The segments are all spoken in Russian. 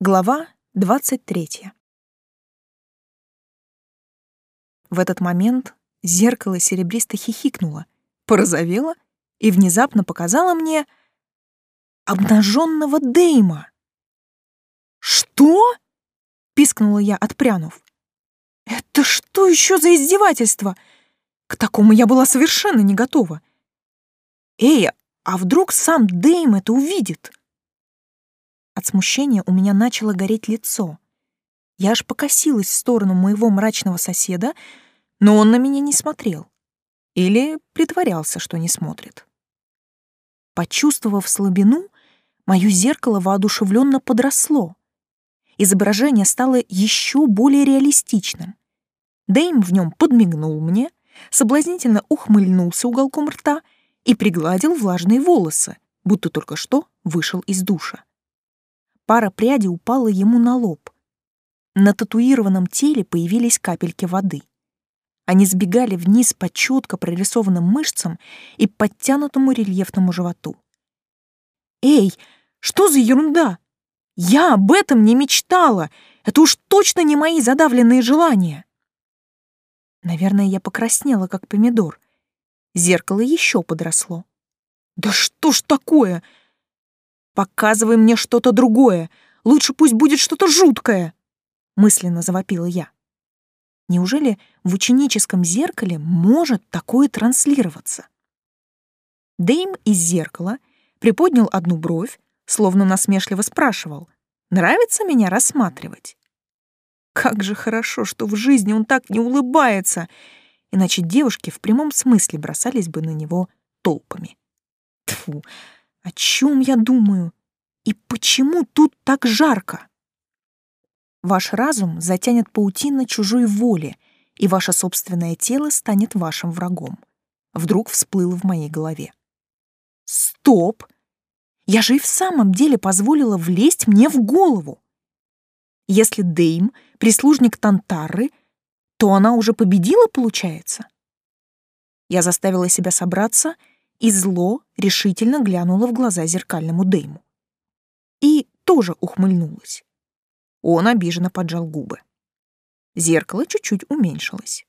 Глава 23. В этот момент зеркало серебристо хихикнуло, порозовело и внезапно показало мне обнаженного Дейма. «Что?» — пискнула я, отпрянув. «Это что еще за издевательство? К такому я была совершенно не готова. Эй, а вдруг сам Дейм это увидит?» От смущения у меня начало гореть лицо. Я аж покосилась в сторону моего мрачного соседа, но он на меня не смотрел. Или притворялся, что не смотрит. Почувствовав слабину, мое зеркало воодушевленно подросло. Изображение стало еще более реалистичным. Дэйм в нем подмигнул мне, соблазнительно ухмыльнулся уголком рта и пригладил влажные волосы, будто только что вышел из душа. Пара прядей упала ему на лоб. На татуированном теле появились капельки воды. Они сбегали вниз по четко прорисованным мышцам и подтянутому рельефному животу. «Эй, что за ерунда? Я об этом не мечтала! Это уж точно не мои задавленные желания!» Наверное, я покраснела, как помидор. Зеркало еще подросло. «Да что ж такое? Показывай мне что-то другое. Лучше пусть будет что-то жуткое, мысленно завопила я. Неужели в ученическом зеркале может такое транслироваться? Дейм из зеркала приподнял одну бровь, словно насмешливо спрашивал, нравится меня рассматривать. Как же хорошо, что в жизни он так не улыбается, иначе девушки в прямом смысле бросались бы на него толпами. Тфу, о чем я думаю? И почему тут так жарко? Ваш разум затянет паутина чужой воли, и ваше собственное тело станет вашим врагом. Вдруг всплыло в моей голове. Стоп! Я же и в самом деле позволила влезть мне в голову. Если Дейм — прислужник Тантары, то она уже победила, получается? Я заставила себя собраться — и зло решительно глянула в глаза зеркальному Дейму. И тоже ухмыльнулась. Он обиженно поджал губы. Зеркало чуть-чуть уменьшилось.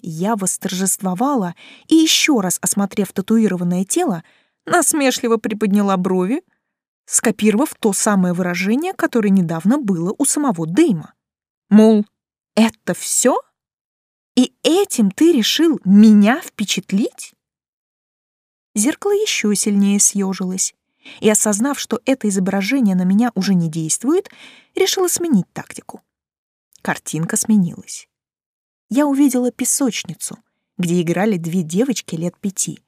Я восторжествовала и еще раз, осмотрев татуированное тело, насмешливо приподняла брови, скопировав то самое выражение, которое недавно было у самого Дейма. Мол, это все? И этим ты решил меня впечатлить? Зеркало еще сильнее съежилось, и, осознав, что это изображение на меня уже не действует, решила сменить тактику. Картинка сменилась. Я увидела песочницу, где играли две девочки лет пяти.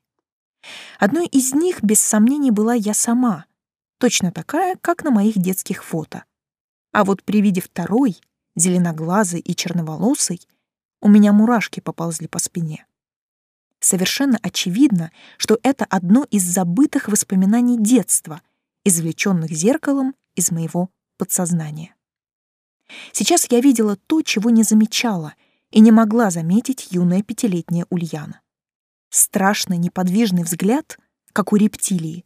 Одной из них, без сомнений, была я сама, точно такая, как на моих детских фото. А вот при виде второй, зеленоглазой и черноволосой, у меня мурашки поползли по спине. Совершенно очевидно, что это одно из забытых воспоминаний детства, извлеченных зеркалом из моего подсознания. Сейчас я видела то, чего не замечала и не могла заметить юная пятилетняя Ульяна. Страшный неподвижный взгляд, как у рептилии,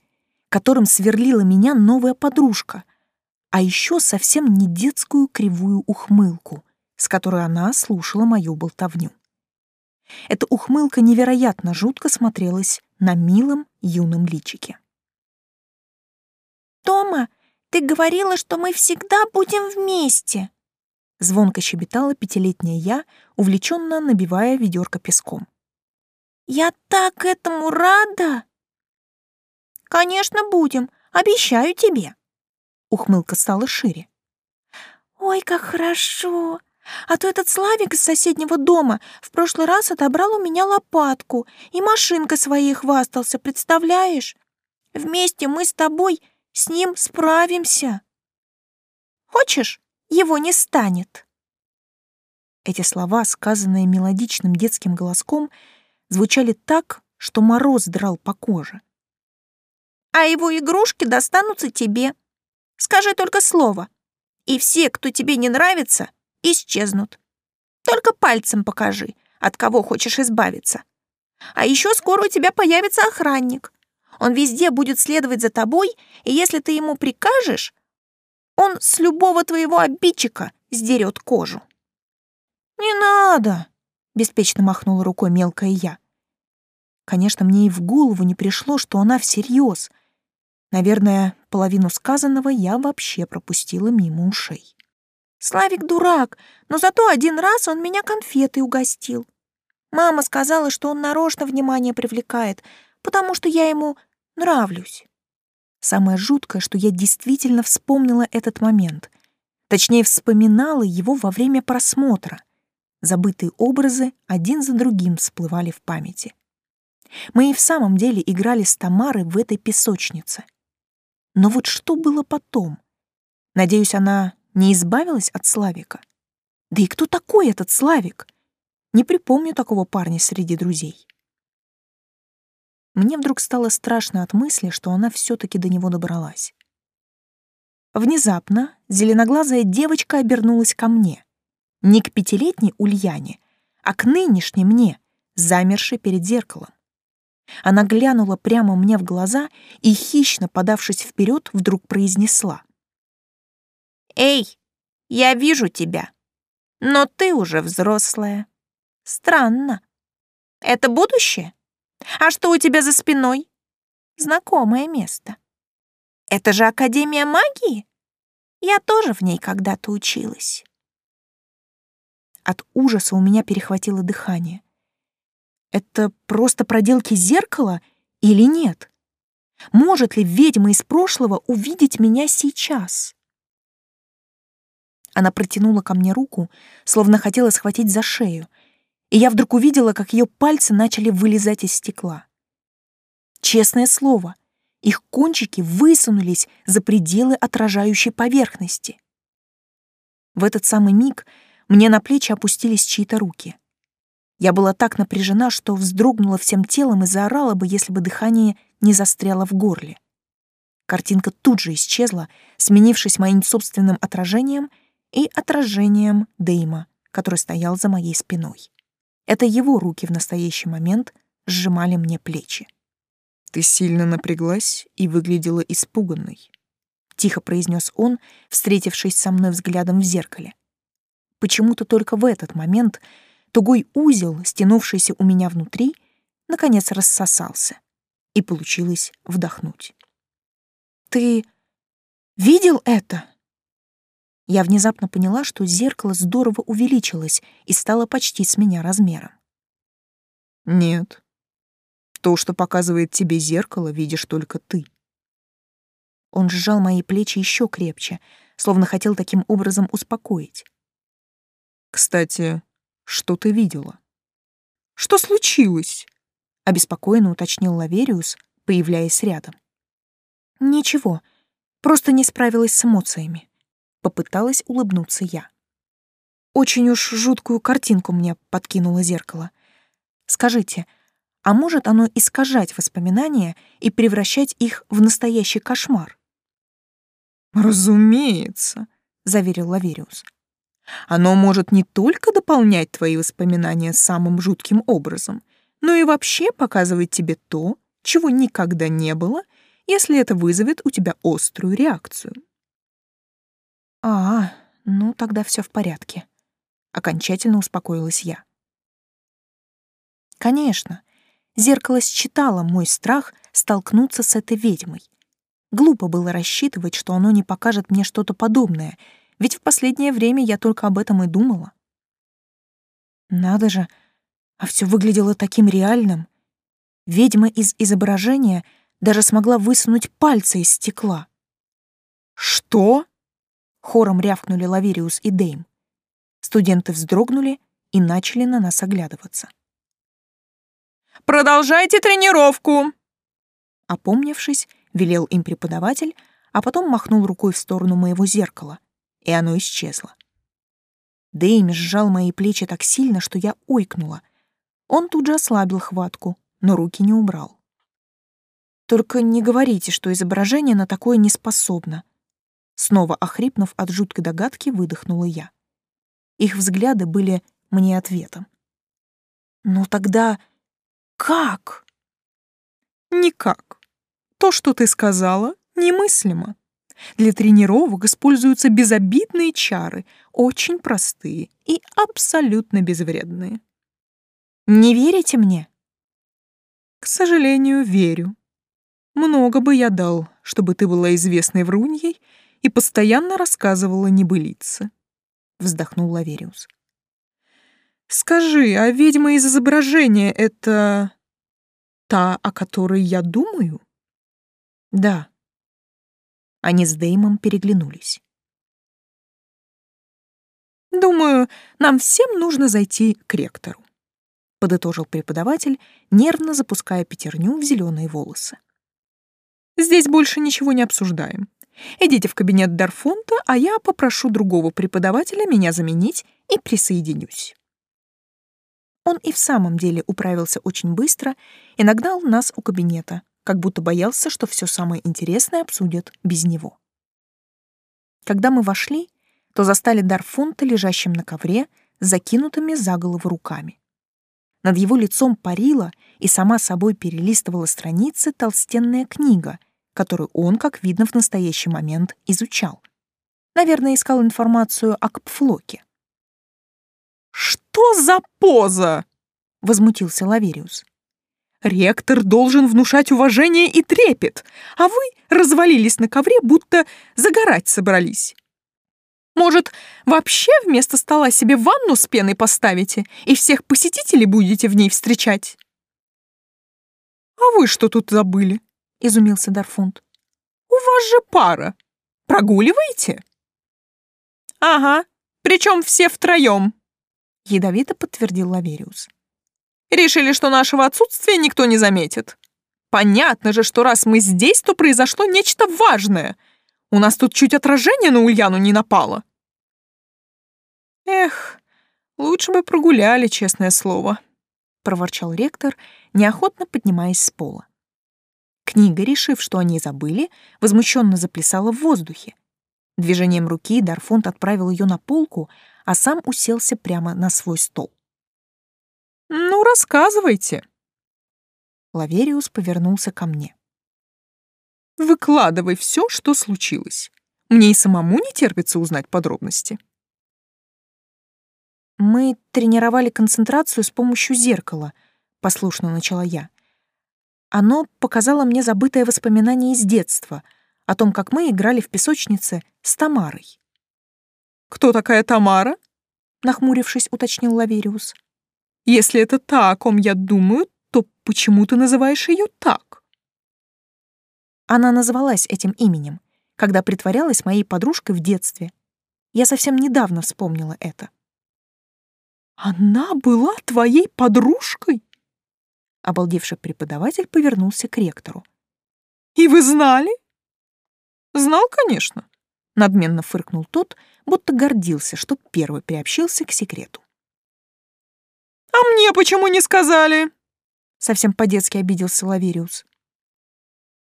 которым сверлила меня новая подружка, а еще совсем не детскую кривую ухмылку, с которой она слушала мою болтовню. Эта ухмылка невероятно жутко смотрелась на милом юном личике. «Тома, ты говорила, что мы всегда будем вместе!» Звонко щебетала пятилетняя я, увлеченно набивая ведерко песком. «Я так этому рада!» «Конечно, будем, обещаю тебе!» Ухмылка стала шире. «Ой, как хорошо! А то этот Славик из соседнего дома в прошлый раз отобрал у меня лопатку и машинкой своей хвастался, представляешь? Вместе мы с тобой с ним справимся. Хочешь, его не станет?» Эти слова, сказанные мелодичным детским голоском, звучали так, что мороз драл по коже. «А его игрушки достанутся тебе. Скажи только слово, и все, кто тебе не нравится, исчезнут. Только пальцем покажи, от кого хочешь избавиться. А еще скоро у тебя появится охранник. Он везде будет следовать за тобой, и если ты ему прикажешь, Он с любого твоего обидчика сдерет кожу. «Не надо!» — беспечно махнула рукой мелкая я. Конечно, мне и в голову не пришло, что она всерьез. Наверное, половину сказанного я вообще пропустила мимо ушей. Славик дурак, но зато один раз он меня конфетой угостил. Мама сказала, что он нарочно внимание привлекает, потому что я ему нравлюсь. Самое жуткое, что я действительно вспомнила этот момент. Точнее, вспоминала его во время просмотра. Забытые образы один за другим всплывали в памяти. Мы и в самом деле играли с Тамарой в этой песочнице. Но вот что было потом? Надеюсь, она не избавилась от Славика? Да и кто такой этот Славик? Не припомню такого парня среди друзей. Мне вдруг стало страшно от мысли, что она все-таки до него добралась. Внезапно зеленоглазая девочка обернулась ко мне. Не к пятилетней Ульяне, а к нынешней мне, замершей перед зеркалом. Она глянула прямо мне в глаза и, хищно подавшись вперед, вдруг произнесла. «Эй, я вижу тебя, но ты уже взрослая. Странно. Это будущее?» А что у тебя за спиной? Знакомое место. Это же Академия магии? Я тоже в ней когда-то училась. От ужаса у меня перехватило дыхание. Это просто проделки зеркала или нет? Может ли ведьма из прошлого увидеть меня сейчас? Она протянула ко мне руку, словно хотела схватить за шею, и я вдруг увидела, как ее пальцы начали вылезать из стекла. Честное слово, их кончики высунулись за пределы отражающей поверхности. В этот самый миг мне на плечи опустились чьи-то руки. Я была так напряжена, что вздрогнула всем телом и заорала бы, если бы дыхание не застряло в горле. Картинка тут же исчезла, сменившись моим собственным отражением и отражением Дейма, который стоял за моей спиной. Это его руки в настоящий момент сжимали мне плечи. «Ты сильно напряглась и выглядела испуганной», — тихо произнес он, встретившись со мной взглядом в зеркале. Почему-то только в этот момент тугой узел, стянувшийся у меня внутри, наконец рассосался, и получилось вдохнуть. «Ты видел это?» Я внезапно поняла, что зеркало здорово увеличилось и стало почти с меня размером. Нет. То, что показывает тебе зеркало, видишь только ты. Он сжал мои плечи еще крепче, словно хотел таким образом успокоить. Кстати, что ты видела? Что случилось? обеспокоенно уточнил Лавериус, появляясь рядом. Ничего, просто не справилась с эмоциями. Попыталась улыбнуться я. Очень уж жуткую картинку мне подкинуло зеркало. Скажите, а может оно искажать воспоминания и превращать их в настоящий кошмар? «Разумеется», — заверил Лавериус. «Оно может не только дополнять твои воспоминания самым жутким образом, но и вообще показывать тебе то, чего никогда не было, если это вызовет у тебя острую реакцию. А, ну тогда все в порядке. Окончательно успокоилась я. Конечно, зеркало считало мой страх столкнуться с этой ведьмой. Глупо было рассчитывать, что оно не покажет мне что-то подобное, ведь в последнее время я только об этом и думала. Надо же, а все выглядело таким реальным. Ведьма из изображения даже смогла высунуть пальцы из стекла. «Что?» Хором рявкнули Лавериус и Дейм. Студенты вздрогнули и начали на нас оглядываться. «Продолжайте тренировку!» Опомнившись, велел им преподаватель, а потом махнул рукой в сторону моего зеркала, и оно исчезло. Дейм сжал мои плечи так сильно, что я ойкнула. Он тут же ослабил хватку, но руки не убрал. «Только не говорите, что изображение на такое не способно», Снова охрипнув от жуткой догадки, выдохнула я. Их взгляды были мне ответом. «Ну тогда как?» «Никак. То, что ты сказала, немыслимо. Для тренировок используются безобидные чары, очень простые и абсолютно безвредные. Не верите мне? К сожалению, верю. Много бы я дал, чтобы ты была известной вруньей и постоянно рассказывала небылицы. Вздохнул Лавериус. Скажи, а ведьма из изображения — это та, о которой я думаю? Да. Они с Деймом переглянулись. Думаю, нам всем нужно зайти к ректору подытожил преподаватель, нервно запуская пятерню в зеленые волосы. Здесь больше ничего не обсуждаем. Идите в кабинет Дарфонта, а я попрошу другого преподавателя меня заменить и присоединюсь. Он и в самом деле управился очень быстро и нагнал нас у кабинета, как будто боялся, что все самое интересное обсудят без него. Когда мы вошли, то застали Дарфонта лежащим на ковре закинутыми за голову руками. Над его лицом парила и сама собой перелистывала страницы толстенная книга, которую он, как видно, в настоящий момент изучал. Наверное, искал информацию о Капфлоке. «Что за поза?» — возмутился Лавериус. «Ректор должен внушать уважение и трепет, а вы развалились на ковре, будто загорать собрались. Может, вообще вместо стола себе ванну с пеной поставите и всех посетителей будете в ней встречать?» «А вы что тут забыли?» — изумился Дарфунд. «У вас же пара. Прогуливаете?» «Ага, причем все втроем», — ядовито подтвердил Лавериус. «Решили, что нашего отсутствия никто не заметит. Понятно же, что раз мы здесь, то произошло нечто важное — у нас тут чуть отражение на Ульяну не напало. Эх, лучше бы прогуляли, честное слово, проворчал ректор, неохотно поднимаясь с пола. Книга, решив, что они забыли, возмущенно заплясала в воздухе. Движением руки Дарфонт отправил ее на полку, а сам уселся прямо на свой стол. «Ну, рассказывайте». Лавериус повернулся ко мне. Выкладывай все, что случилось. Мне и самому не терпится узнать подробности. Мы тренировали концентрацию с помощью зеркала, послушно начала я. Оно показало мне забытое воспоминание из детства о том, как мы играли в песочнице с Тамарой. Кто такая Тамара? нахмурившись, уточнил Лавериус. Если это та, о ком я думаю, то почему ты называешь ее так? Она называлась этим именем, когда притворялась моей подружкой в детстве. Я совсем недавно вспомнила это. «Она была твоей подружкой?» Обалдевший преподаватель повернулся к ректору. «И вы знали?» «Знал, конечно», — надменно фыркнул тот, будто гордился, что первый приобщился к секрету. «А мне почему не сказали?» Совсем по-детски обиделся Лавериус.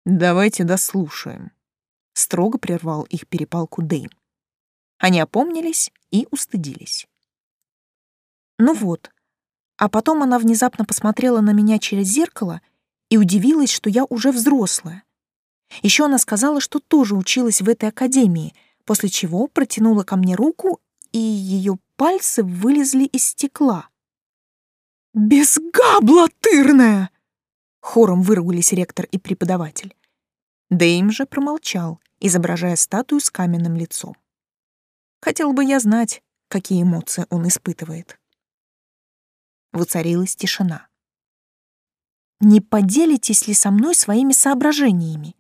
«Давайте дослушаем», — строго прервал их перепалку Дэйм. Они опомнились и устыдились. Ну вот, а потом она внезапно посмотрела на меня через зеркало и удивилась, что я уже взрослая. Еще она сказала, что тоже училась в этой академии, после чего протянула ко мне руку, и ее пальцы вылезли из стекла. «Безгаблотырная!» Хором выругались ректор и преподаватель. Дэйм же промолчал, изображая статую с каменным лицом. Хотел бы я знать, какие эмоции он испытывает. Воцарилась тишина. «Не поделитесь ли со мной своими соображениями?»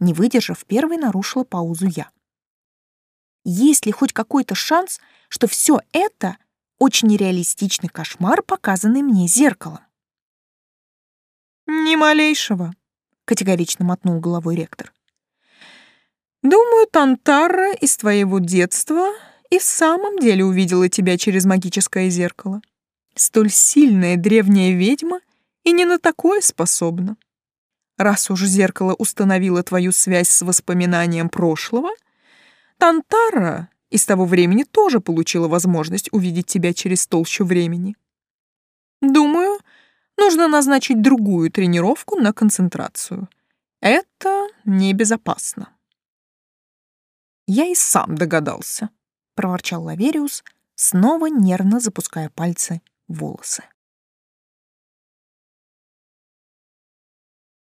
Не выдержав, первой нарушила паузу я. «Есть ли хоть какой-то шанс, что все это — очень реалистичный кошмар, показанный мне зеркалом?» «Ни малейшего», — категорично мотнул головой ректор. «Думаю, Тантара из твоего детства и в самом деле увидела тебя через магическое зеркало. Столь сильная древняя ведьма и не на такое способна. Раз уж зеркало установило твою связь с воспоминанием прошлого, Тантара из того времени тоже получила возможность увидеть тебя через толщу времени. Думаю, нужно назначить другую тренировку на концентрацию. Это небезопасно. Я и сам догадался, проворчал Лавериус, снова нервно запуская пальцы волосы.